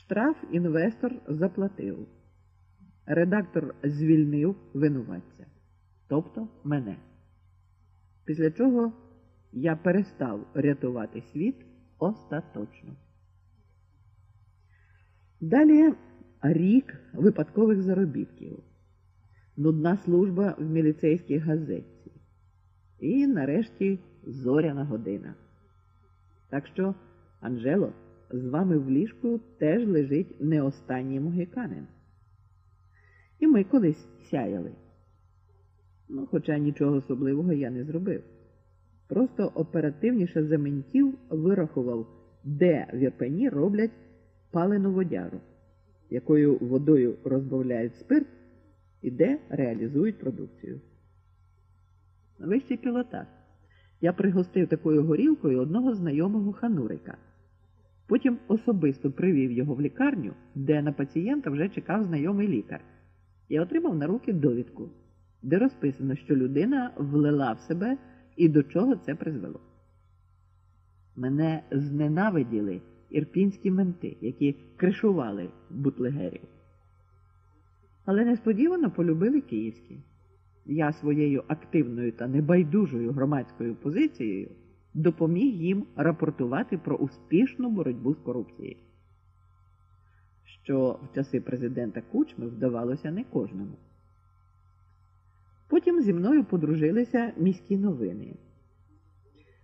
Штраф інвестор заплатив. Редактор звільнив винуватця, тобто мене. Після чого я перестав рятувати світ остаточно. Далі рік випадкових заробітків, нудна служба в міліцейській газетці і нарешті зоряна година. Так що, Анжело, з вами в ліжку теж лежить не останній могиканин. І ми колись сяяли. Ну, хоча нічого особливого я не зробив. Просто оперативніше за ментів вирахував, де в Ірпені роблять палену водяру, якою водою розбавляють спирт і де реалізують продукцію. Вищий пілотаж. Я пригостив такою горілкою одного знайомого ханурика. Потім особисто привів його в лікарню, де на пацієнта вже чекав знайомий лікар, і отримав на руки довідку, де розписано, що людина влила в себе і до чого це призвело. Мене зненавиділи ірпінські менти, які кришували бутлегерів. Але несподівано полюбили київські. Я своєю активною та небайдужою громадською позицією допоміг їм рапортувати про успішну боротьбу з корупцією, що в часи президента Кучми вдавалося не кожному. Потім зі мною подружилися міські новини.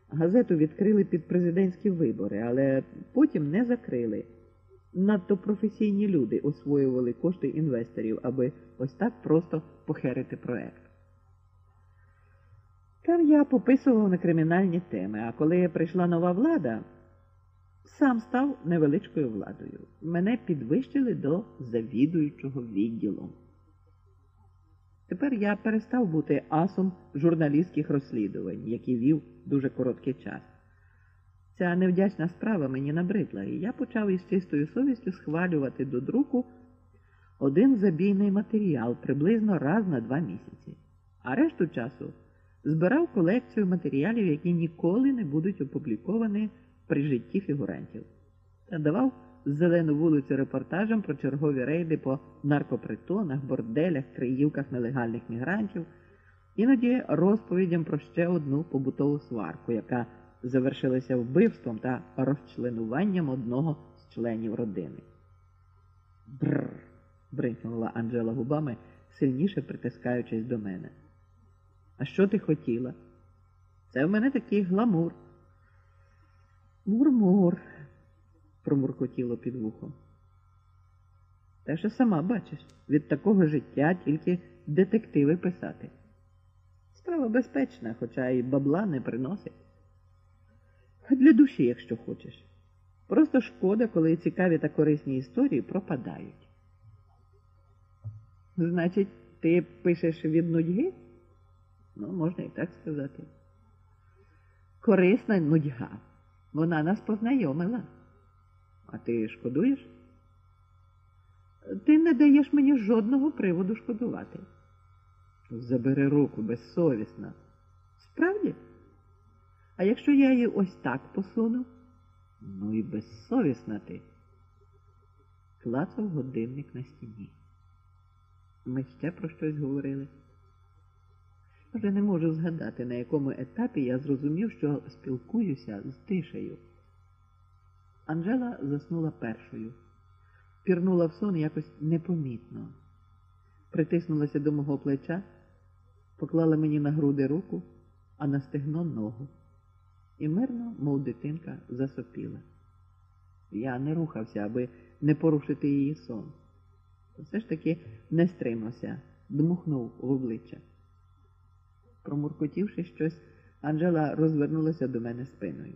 Газету відкрили під президентські вибори, але потім не закрили. Надто професійні люди освоювали кошти інвесторів, аби ось так просто похерити проект. Там я пописував на кримінальні теми, а коли прийшла нова влада, сам став невеличкою владою. Мене підвищили до завідуючого відділом. Тепер я перестав бути асом журналістських розслідувань, які вів дуже короткий час. Ця невдячна справа мені набридла, і я почав із чистою совістю схвалювати до друку один забійний матеріал приблизно раз на два місяці, а решту часу збирав колекцію матеріалів, які ніколи не будуть опубліковані при житті фігурантів, та давав зелену вулицю репортажам про чергові рейди по наркопритонах, борделях, криївках нелегальних мігрантів, іноді розповідям про ще одну побутову сварку, яка завершилася вбивством та розчленуванням одного з членів родини. Бррр. бринкнула Анжела губами, сильніше притискаючись до мене. А що ти хотіла? Це в мене такий гламур. Мур-мур, промуркотіло під вухом. Те, що сама бачиш, від такого життя тільки детективи писати. Справа безпечна, хоча і бабла не приносить. Для душі, якщо хочеш. Просто шкода, коли цікаві та корисні історії пропадають. Значить, ти пишеш від нудьги? Ну, можна і так сказати. Корисна нудьга. Вона нас познайомила. А ти шкодуєш? Ти не даєш мені жодного приводу шкодувати. Забери руку безсовісна. Справді? А якщо я її ось так посуну? Ну і безсовісна ти. Клацав годинник на стіні. Ми ще про щось говорили. Вже не можу згадати, на якому етапі я зрозумів, що спілкуюся з тишею. Анжела заснула першою, пірнула в сон якось непомітно, притиснулася до мого плеча, поклала мені на груди руку, а на стегно ногу. І мирно, мов дитинка, засопіла. Я не рухався, аби не порушити її сон. Все ж таки не стримався, дмухнув в обличчя. Промуркотівши щось, Анжела розвернулася до мене спиною.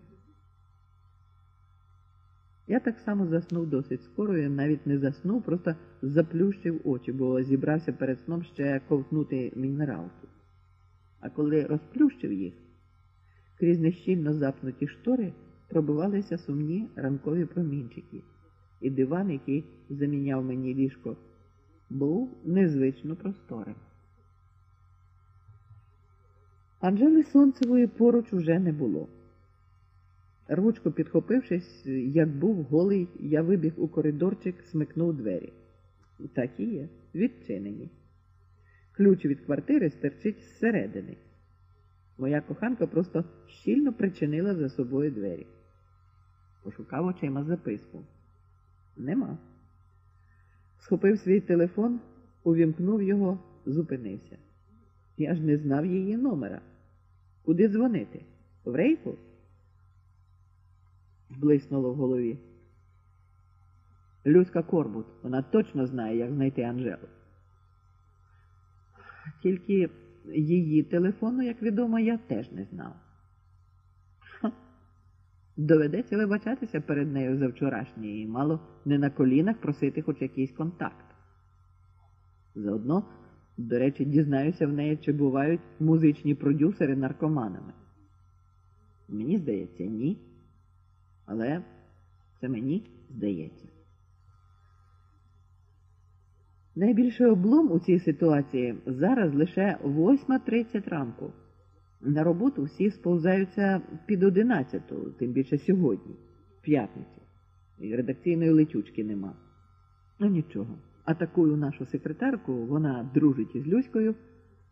Я так само заснув досить скоро і навіть не заснув, просто заплющив очі, бо зібрався перед сном ще ковтнути мінералки. А коли розплющив їх, крізь нещільно запнуті штори пробивалися сумні ранкові промінчики, і диван, який заміняв мені ліжко, був незвично просторим. Анжели Сонцевої поруч уже не було. Рвучко підхопившись, як був голий, я вибіг у коридорчик, смикнув двері. Так і є, відчинені. Ключ від квартири стерчить зсередини. Моя коханка просто щільно причинила за собою двері. Пошукав очима записку. Нема. Схопив свій телефон, увімкнув його, зупинився. Я ж не знав її номера. Куди дзвонити? В рейку? Блиснуло в голові. Люська Корбут, вона точно знає, як знайти Анжелу. Тільки її телефону, як відомо, я теж не знав. Ха. Доведеться вибачатися перед нею за вчорашнє і мало не на колінах просити хоч якийсь контакт. Заодно, до речі, дізнаюся в неї, чи бувають музичні продюсери наркоманами. Мені здається, ні. Але це мені здається. Найбільший облом у цій ситуації зараз лише 8.30 ранку. На роботу всі сповзаються під 11, тим більше сьогодні, в п'ятницю. І редакційної летючки нема. Ну нічого. Атакую нашу секретарку, вона дружить із Люською,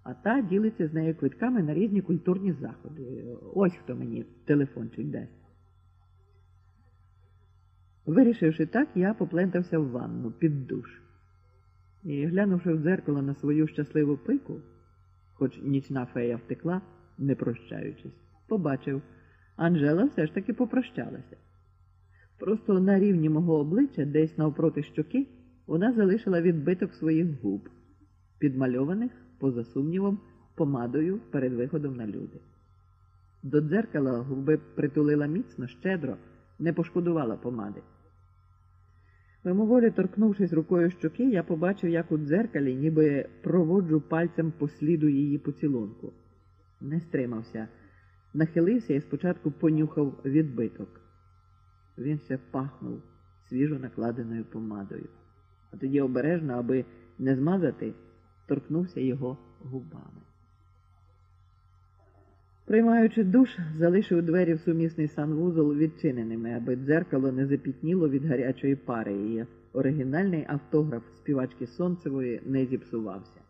а та ділиться з нею квитками на різні культурні заходи. Ось хто мені телефончик дасть. Вирішивши так, я поплентався в ванну під душ. І, глянувши в дзеркало на свою щасливу пику, хоч нічна фея втекла, не прощаючись, побачив, Анжела все ж таки попрощалася. Просто на рівні мого обличчя, десь навпроти щоки, вона залишила відбиток своїх губ, підмальованих, поза сумнівом, помадою перед виходом на люди. До дзеркала губи притулила міцно, щедро, не пошкодувала помади. Мимоволі торкнувшись рукою щоки, я побачив, як у дзеркалі ніби проводжу пальцем по сліду її поцілунку. Не стримався, нахилився і спочатку понюхав відбиток. Він ще пахнув свіжо накладеною помадою, а тоді обережно, аби не змазати, торкнувся його губами. Приймаючи душ, залишив двері в сумісний санвузол відчиненими, аби дзеркало не запітніло від гарячої пари, і оригінальний автограф співачки Сонцевої не зіпсувався.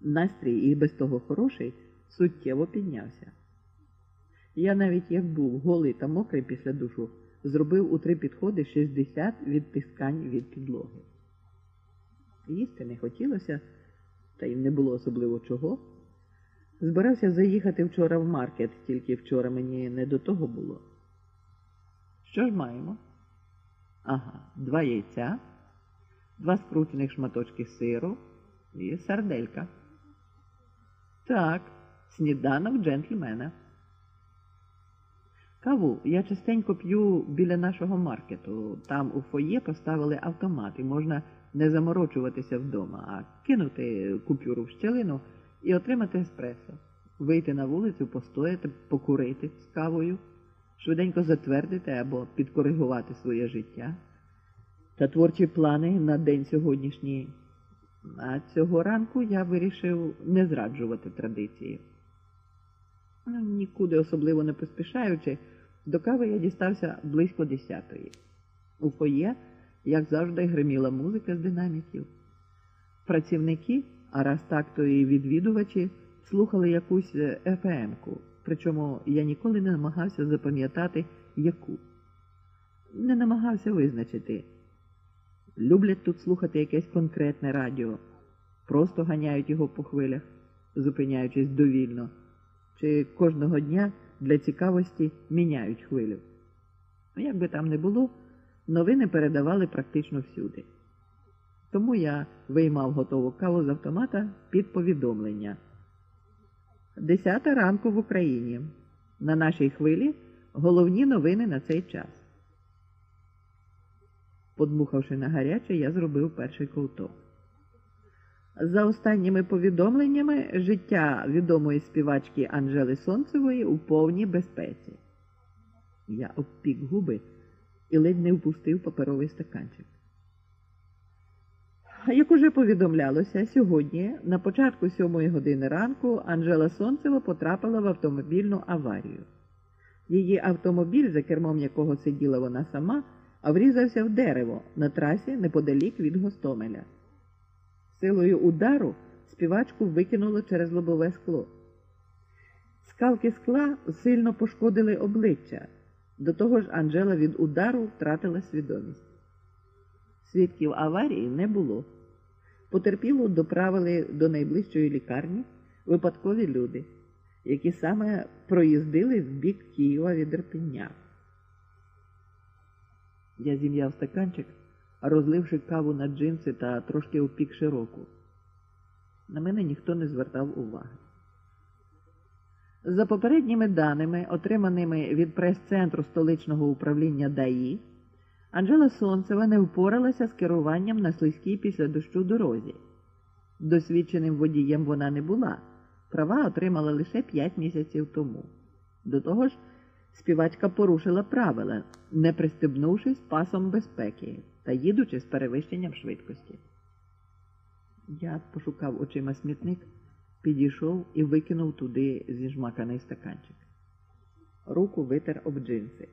Настрій і без того хороший суттєво піднявся. Я навіть як був голий та мокрий після душу, зробив у три підходи 60 відтискань від підлоги. Їсти не хотілося, та й не було особливо чого. Збирався заїхати вчора в маркет, тільки вчора мені не до того було. Що ж маємо? Ага, два яйця, два скручених шматочки сиру і сарделька. Так, сніданок джентльмена. Каву я частенько п'ю біля нашого маркету. Там у фоє поставили автомат і можна не заморочуватися вдома, а кинути купюру в щелину і отримати еспресо, вийти на вулицю, постояти, покурити з кавою, швиденько затвердити або підкоригувати своє життя та творчі плани на день сьогоднішній. А цього ранку я вирішив не зраджувати традиції. Ну, Нікуди особливо не поспішаючи, до кави я дістався близько десятої. У фоє, як завжди, гриміла музика з динаміків. Працівники, а раз так, то і відвідувачі, слухали якусь ефемку, причому я ніколи не намагався запам'ятати яку. Не намагався визначити. Люблять тут слухати якесь конкретне радіо, просто ганяють його по хвилях, зупиняючись довільно, чи кожного дня для цікавості міняють хвилю. Ну, як би там не було, новини передавали практично всюди. Тому я виймав готову каву з автомата під повідомлення. Десята ранку в Україні. На нашій хвилі головні новини на цей час. Подмухавши на гаряче, я зробив перший ковток. За останніми повідомленнями, життя відомої співачки Анжели Сонцевої у повній безпеці. Я обпік губи і ледь не впустив паперовий стаканчик. Як уже повідомлялося, сьогодні, на початку сьомої години ранку, Анжела Сонцева потрапила в автомобільну аварію. Її автомобіль, за кермом якого сиділа вона сама, врізався в дерево на трасі неподалік від Гостомеля. Силою удару співачку викинуло через лобове скло. Скалки скла сильно пошкодили обличчя. До того ж, Анжела від удару втратила свідомість. Свідків аварії не було. Потерпілу доправили до найближчої лікарні випадкові люди, які саме проїздили в бік Києва від Ірпеня. Я зім'яв стаканчик, розливши каву на джинси та трошки опікши року. На мене ніхто не звертав уваги. За попередніми даними, отриманими від прес-центру столичного управління ДАІ, Анжела Сонцева не впоралася з керуванням на слизькій після дощу дорозі. Досвідченим водієм вона не була, права отримала лише 5 місяців тому. До того ж, співачка порушила правила, не пристебнувшись пасом безпеки та їдучи з перевищенням швидкості. Я пошукав очима смітник, підійшов і викинув туди зіжмаканий стаканчик. Руку витер об джинси.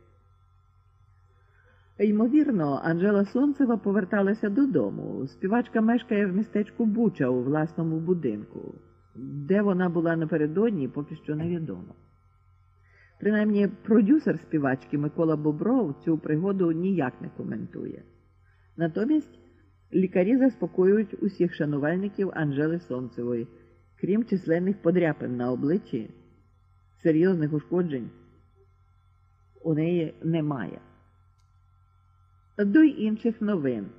Ймовірно, Анжела Сонцева поверталася додому. Співачка мешкає в містечку Буча у власному будинку. Де вона була напередодні, поки що невідомо. Принаймні, продюсер співачки Микола Бобров цю пригоду ніяк не коментує. Натомість лікарі заспокоюють усіх шанувальників Анжели Сонцевої, крім численних подряпин на обличчі, серйозних ушкоджень у неї немає. До інших новин.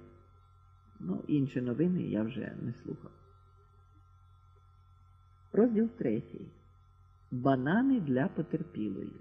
Ну, інші новини я вже не слухав. Розділ третій. Банани для потерпілої.